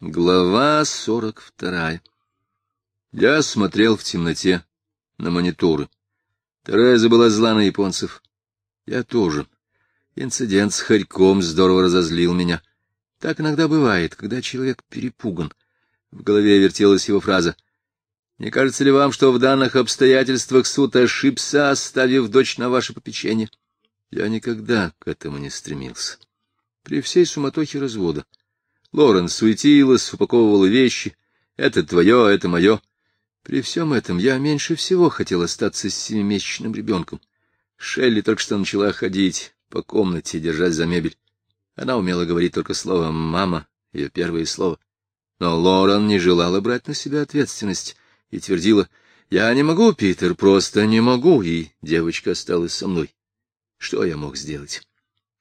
Глава сорок вторая. Я смотрел в темноте на мониторы. Тереза была зла на японцев. Я тоже. Инцидент с Харьком здорово разозлил меня. Так иногда бывает, когда человек перепуган. В голове вертелась его фраза. «Не кажется ли вам, что в данных обстоятельствах суд ошибся, оставив дочь на ваше попечение?» Я никогда к этому не стремился. При всей суматохе развода Лорен суетилась, упаковывала вещи. Это твое, это мое. При всем этом я меньше всего хотел остаться с семимесячным ребенком. Шелли только что начала ходить по комнате, держась за мебель. Она умела говорить только слово «мама», ее первое слово. Но Лорен не желала брать на себя ответственность и твердила «Я не могу, Питер, просто не могу», и девочка осталась со мной. Что я мог сделать?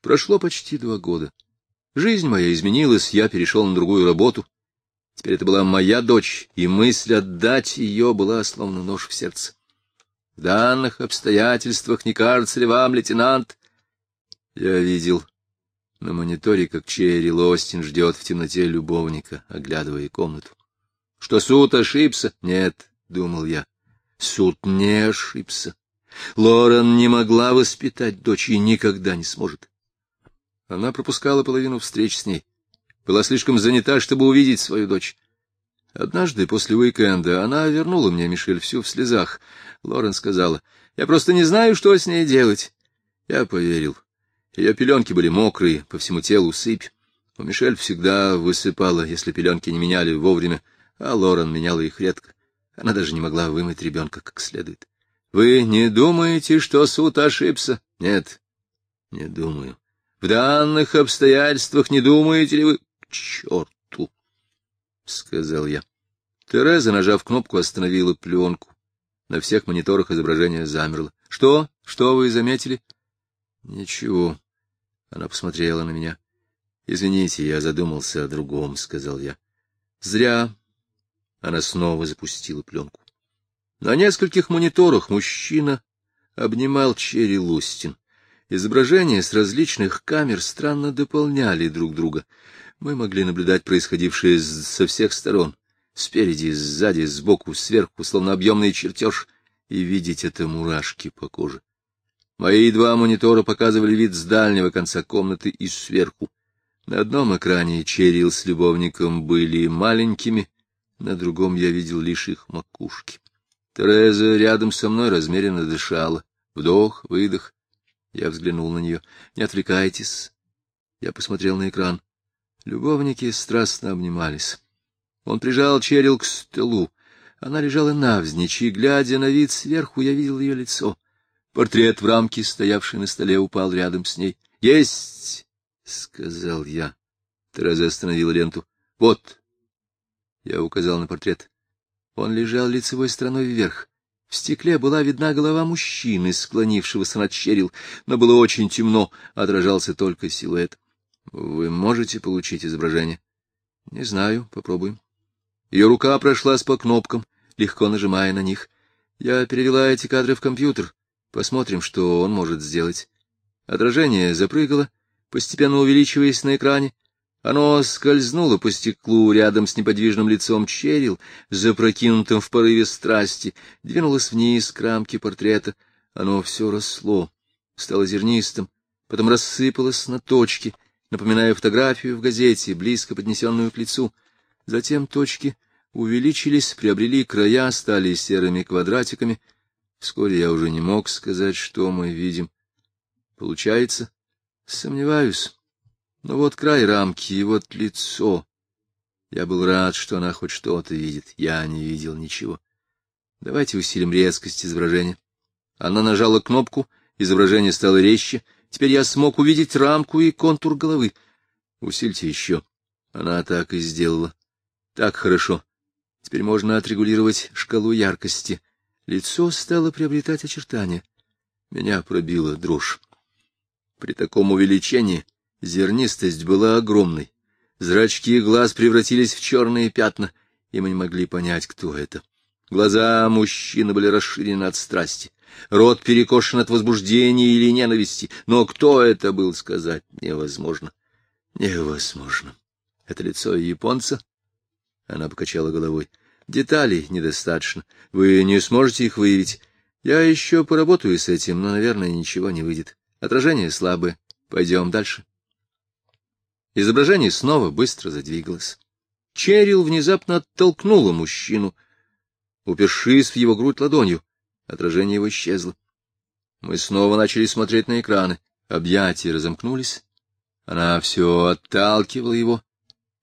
Прошло почти два года. Жизнь моя изменилась, я перешел на другую работу. Теперь это была моя дочь, и мысль отдать ее была словно нож в сердце. В данных обстоятельствах не кажется ли вам, лейтенант? Я видел на мониторе, как Черри Лостин ждет в темноте любовника, оглядывая комнату. Что суд ошибся? Нет, — думал я, — суд не ошибся. Лорен не могла воспитать дочь и никогда не сможет. Она пропускала половину встреч с ней. Была слишком занята, чтобы увидеть свою дочь. Однажды после уикенда она вернула мне Мишель всю в слезах. Лорен сказала, «Я просто не знаю, что с ней делать». Я поверил. Ее пеленки были мокрые, по всему телу сыпь. У Мишель всегда высыпала, если пеленки не меняли вовремя, а Лорен меняла их редко. Она даже не могла вымыть ребенка как следует. — Вы не думаете, что суд ошибся? — Нет, не думаю. В данных обстоятельствах не думаете ли вы... — К черту! — сказал я. Тереза, нажав кнопку, остановила пленку. На всех мониторах изображение замерло. — Что? Что вы заметили? — Ничего. Она посмотрела на меня. — Извините, я задумался о другом, — сказал я. — Зря. Она снова запустила пленку. На нескольких мониторах мужчина обнимал Черри Лустин. Изображения с различных камер странно дополняли друг друга. Мы могли наблюдать происходившее со всех сторон, спереди, сзади, сбоку, сверху, словно объемный чертеж, и видеть это мурашки по коже. Мои два монитора показывали вид с дальнего конца комнаты и сверху. На одном экране Черил с любовником были маленькими, на другом я видел лишь их макушки. Тереза рядом со мной размеренно дышала. Вдох, выдох. Я взглянул на нее. — Не отвлекайтесь. Я посмотрел на экран. Любовники страстно обнимались. Он прижал Черил к столу. Она лежала навзничь, и, глядя на вид сверху, я видел ее лицо. Портрет в рамке, стоявший на столе, упал рядом с ней. — Есть! — сказал я. Тереза остановила ленту. — Вот! Я указал на портрет. Он лежал лицевой стороной вверх. В стекле была видна голова мужчины, склонившегося над черил, но было очень темно, отражался только силуэт. Вы можете получить изображение? Не знаю, попробуем. Ее рука прошлась по кнопкам, легко нажимая на них. Я перевела эти кадры в компьютер. Посмотрим, что он может сделать. Отражение запрыгало, постепенно увеличиваясь на экране. Оно скользнуло по стеклу рядом с неподвижным лицом Черил, запрокинутым в порыве страсти, двинулось вниз к рамке портрета. Оно все росло, стало зернистым, потом рассыпалось на точки, напоминая фотографию в газете, близко поднесенную к лицу. Затем точки увеличились, приобрели края, стали серыми квадратиками. Вскоре я уже не мог сказать, что мы видим. Получается? Сомневаюсь. Но вот край рамки и вот лицо. Я был рад, что она хоть что-то видит. Я не видел ничего. Давайте усилим резкость изображения. Она нажала кнопку, изображение стало резче. Теперь я смог увидеть рамку и контур головы. Усильте еще. Она так и сделала. Так хорошо. Теперь можно отрегулировать шкалу яркости. Лицо стало приобретать очертания. Меня пробила дрожь. При таком увеличении Зернистость была огромной. Зрачки глаз превратились в черные пятна, и мы не могли понять, кто это. Глаза мужчины были расширены от страсти, рот перекошен от возбуждения или ненависти, но кто это был, сказать невозможно. Невозможно. Это лицо японца, Она покачала головой. Деталей недостаточно. Вы не сможете их выявить. Я еще поработаю с этим, но, наверное, ничего не выйдет. Отражение слабое. Пойдем дальше. Изображение снова быстро задвигалось. Черил внезапно оттолкнула мужчину, упершись в его грудь ладонью. Отражение его исчезло. Мы снова начали смотреть на экраны. Объятия разомкнулись. Она все отталкивала его.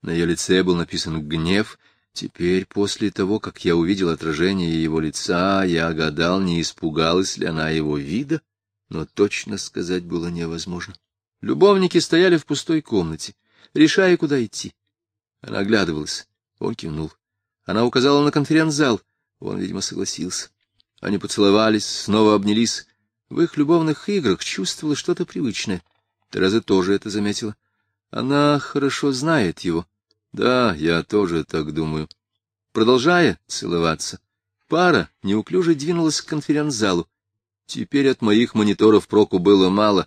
На ее лице был написан гнев. Теперь, после того, как я увидел отражение его лица, я гадал, не испугалась ли она его вида, но точно сказать было невозможно. Любовники стояли в пустой комнате, решая, куда идти. Она оглядывалась. Он кивнул. Она указала на конференц-зал. Он, видимо, согласился. Они поцеловались, снова обнялись. В их любовных играх чувствовала что-то привычное. Тереза тоже это заметила. Она хорошо знает его. Да, я тоже так думаю. Продолжая целоваться, пара неуклюже двинулась к конференц-залу. Теперь от моих мониторов проку было мало.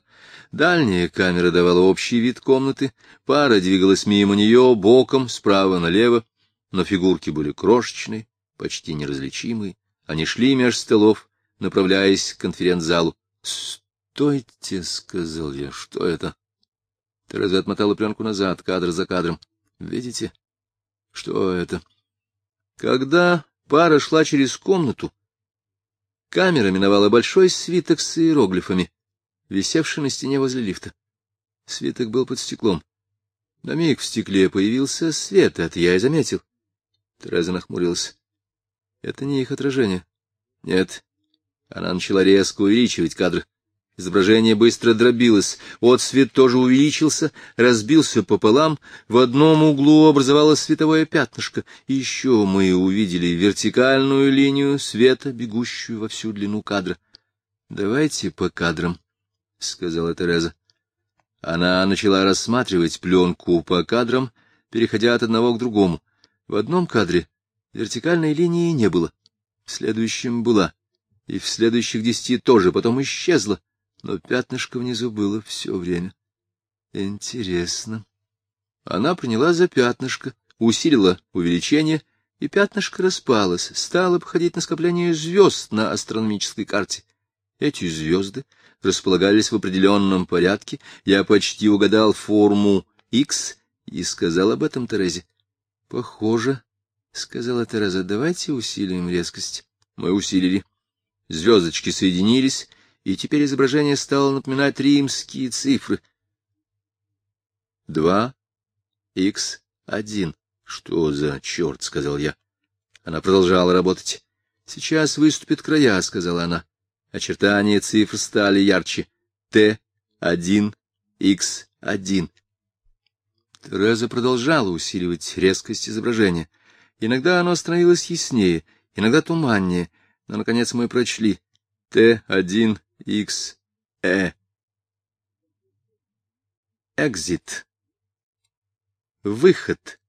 Дальняя камера давала общий вид комнаты, пара двигалась мимо нее, боком, справа налево, но фигурки были крошечные, почти неразличимые. Они шли меж столов, направляясь к конференц-залу. — Стойте, — сказал я, — что это? Тереза отмотала пленку назад, кадр за кадром. — Видите? Что это? Когда пара шла через комнату, камера миновала большой свиток с иероглифами, висевший на стене возле лифта. Свиток был под стеклом. На миг в стекле появился свет, это я и заметил. Тереза нахмурилась. Это не их отражение. Нет. Она начала резко увеличивать кадр. Изображение быстро дробилось, отсвет тоже увеличился, разбился пополам, в одном углу образовалось световое пятнышко, и еще мы увидели вертикальную линию света, бегущую во всю длину кадра. — Давайте по кадрам, — сказала Тереза. Она начала рассматривать пленку по кадрам, переходя от одного к другому. В одном кадре вертикальной линии не было, в следующем была, и в следующих десяти тоже, потом исчезла но пятнышко внизу было все время. Интересно. Она приняла за пятнышко, усилила увеличение, и пятнышко распалось, стало обходить на скопление звезд на астрономической карте. Эти звезды располагались в определенном порядке, я почти угадал форму X и сказал об этом Терезе. — Похоже, — сказала Тереза, — давайте усилим резкость. Мы усилили. Звездочки соединились, и теперь изображение стало напоминать римские цифры. Два, икс, один. Что за черт, — сказал я. Она продолжала работать. Сейчас выступят края, — сказала она. Очертания цифр стали ярче. Т, один, икс, один. Тереза продолжала усиливать резкость изображения. Иногда оно становилось яснее, иногда туманнее, но, наконец, мы прочли. Т1, X, E. Exit. Выход.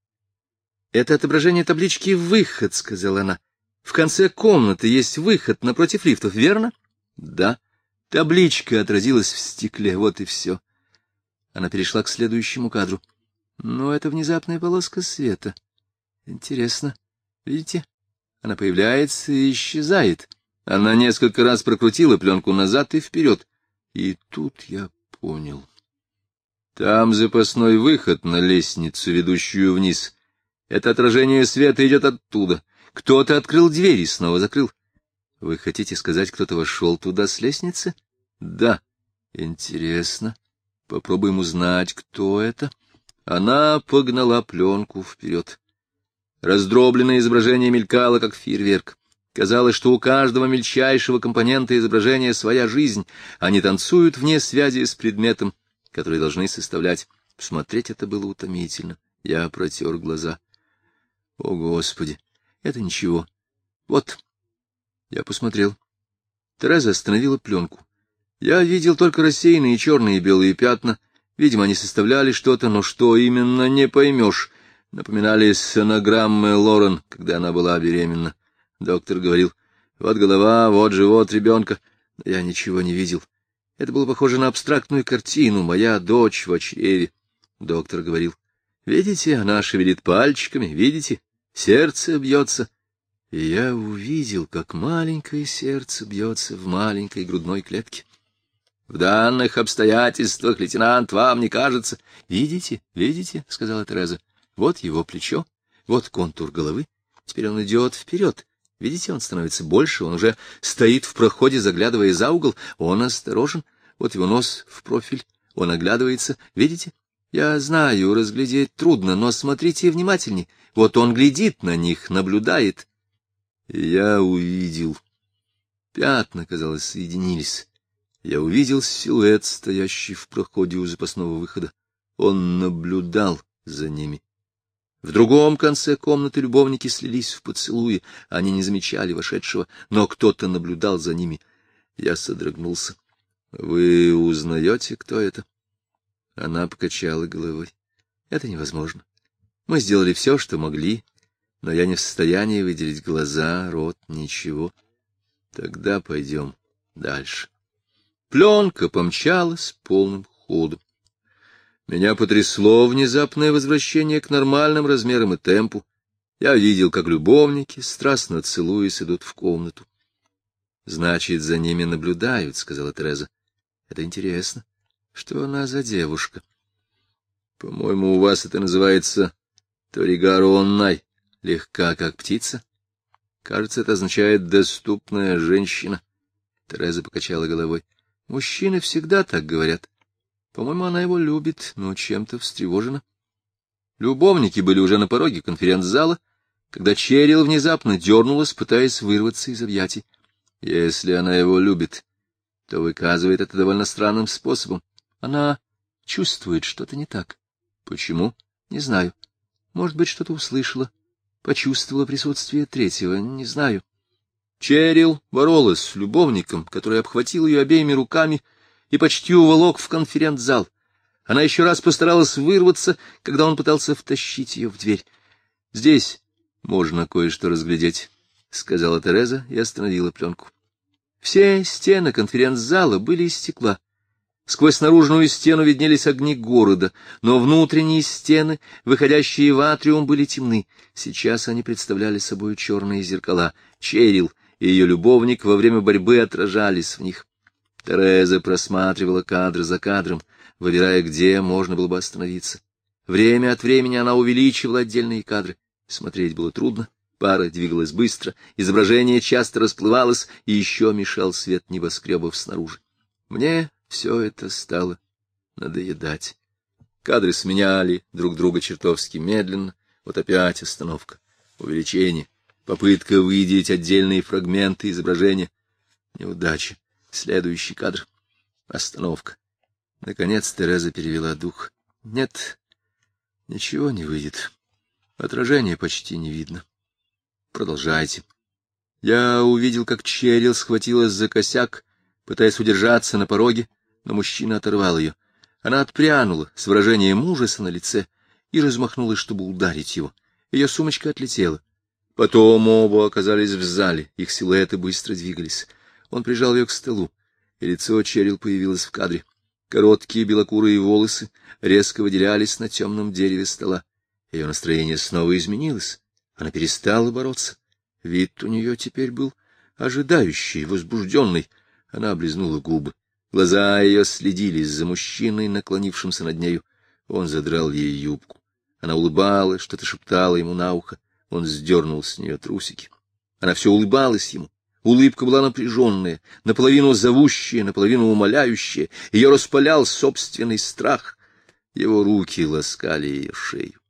Это отображение таблички «Выход», — сказала она. В конце комнаты есть выход напротив лифтов, верно? Да. Табличка отразилась в стекле, вот и все. Она перешла к следующему кадру. Но это внезапная полоска света. Интересно. Видите? Она появляется и исчезает. Она несколько раз прокрутила пленку назад и вперед. И тут я понял. Там запасной выход на лестницу, ведущую вниз. Это отражение света идет оттуда. Кто-то открыл дверь и снова закрыл. Вы хотите сказать, кто-то вошел туда с лестницы? Да. Интересно. Попробуем узнать, кто это. Она погнала пленку вперед. Раздробленное изображение мелькало, как фейерверк. Казалось, что у каждого мельчайшего компонента изображения своя жизнь. Они танцуют вне связи с предметом, который должны составлять. Смотреть это было утомительно. Я протер глаза. О, Господи! Это ничего. Вот. Я посмотрел. Тереза остановила пленку. Я видел только рассеянные черные и белые пятна. Видимо, они составляли что-то, но что именно, не поймешь. Напоминали сонограммы Лорен, когда она была беременна. Доктор говорил, вот голова, вот живот ребенка. Но я ничего не видел. Это было похоже на абстрактную картину, моя дочь в чреве. Доктор говорил, видите, она шевелит пальчиками, видите? Сердце бьется. И я увидел, как маленькое сердце бьется в маленькой грудной клетке. В данных обстоятельствах, лейтенант, вам не кажется... — Видите, видите, — сказала Тереза, — вот его плечо, вот контур головы. Теперь он идет вперед. Видите, он становится больше, он уже стоит в проходе, заглядывая за угол. Он осторожен. Вот его нос в профиль. Он оглядывается. Видите? Я знаю, разглядеть трудно, но смотрите внимательней. Вот он глядит на них, наблюдает. Я увидел. Пятна, казалось, соединились. Я увидел силуэт, стоящий в проходе у запасного выхода. Он наблюдал за ними. В другом конце комнаты любовники слились в поцелуи, они не замечали вошедшего, но кто-то наблюдал за ними. Я содрогнулся. — Вы узнаете, кто это? Она покачала головой. — Это невозможно. Мы сделали все, что могли, но я не в состоянии выделить глаза, рот, ничего. Тогда пойдем дальше. Пленка помчалась полным ходом. Меня потрясло внезапное возвращение к нормальным размерам и темпу. Я видел, как любовники, страстно целуясь, идут в комнату. — Значит, за ними наблюдают, — сказала Тереза. — Это интересно. Что она за девушка? — По-моему, у вас это называется Торигароннай, легка, как птица. Кажется, это означает «доступная женщина». Тереза покачала головой. — Мужчины всегда так говорят. По-моему, она его любит, но чем-то встревожена. Любовники были уже на пороге конференц-зала, когда Черил внезапно дернулась, пытаясь вырваться из объятий. Если она его любит, то выказывает это довольно странным способом. Она чувствует что-то не так. Почему? Не знаю. Может быть, что-то услышала, почувствовала присутствие третьего, не знаю. Черил боролась с любовником, который обхватил ее обеими руками и почти уволок в конференц-зал. Она еще раз постаралась вырваться, когда он пытался втащить ее в дверь. — Здесь можно кое-что разглядеть, — сказала Тереза и остановила пленку. Все стены конференц-зала были из стекла. Сквозь наружную стену виднелись огни города, но внутренние стены, выходящие в атриум, были темны. Сейчас они представляли собой черные зеркала. Черил и ее любовник во время борьбы отражались в них. Тереза просматривала кадр за кадром, выбирая, где можно было бы остановиться. Время от времени она увеличивала отдельные кадры. Смотреть было трудно, пара двигалась быстро, изображение часто расплывалось, и еще мешал свет небоскребов снаружи. Мне все это стало надоедать. Кадры сменяли друг друга чертовски медленно, вот опять остановка, увеличение, попытка выделить отдельные фрагменты изображения, неудача. Следующий кадр. Остановка. Наконец Тереза перевела дух. Нет, ничего не выйдет. Отражения почти не видно. Продолжайте. Я увидел, как Черил схватилась за косяк, пытаясь удержаться на пороге, но мужчина оторвал ее. Она отпрянула с выражением ужаса на лице и размахнулась, чтобы ударить его. Ее сумочка отлетела. Потом оба оказались в зале, их силуэты быстро двигались. Он прижал ее к столу, и лицо Черил появилось в кадре. Короткие белокурые волосы резко выделялись на темном дереве стола. Ее настроение снова изменилось. Она перестала бороться. Вид у нее теперь был ожидающий, возбужденный. Она облизнула губы. Глаза ее следились за мужчиной, наклонившимся над нею. Он задрал ей юбку. Она улыбалась, что-то шептала ему на ухо. Он сдернул с нее трусики. Она все улыбалась ему. Улыбка была напряженная, наполовину зовущая, наполовину умоляющая. Ее распалял собственный страх. Его руки ласкали ее шею.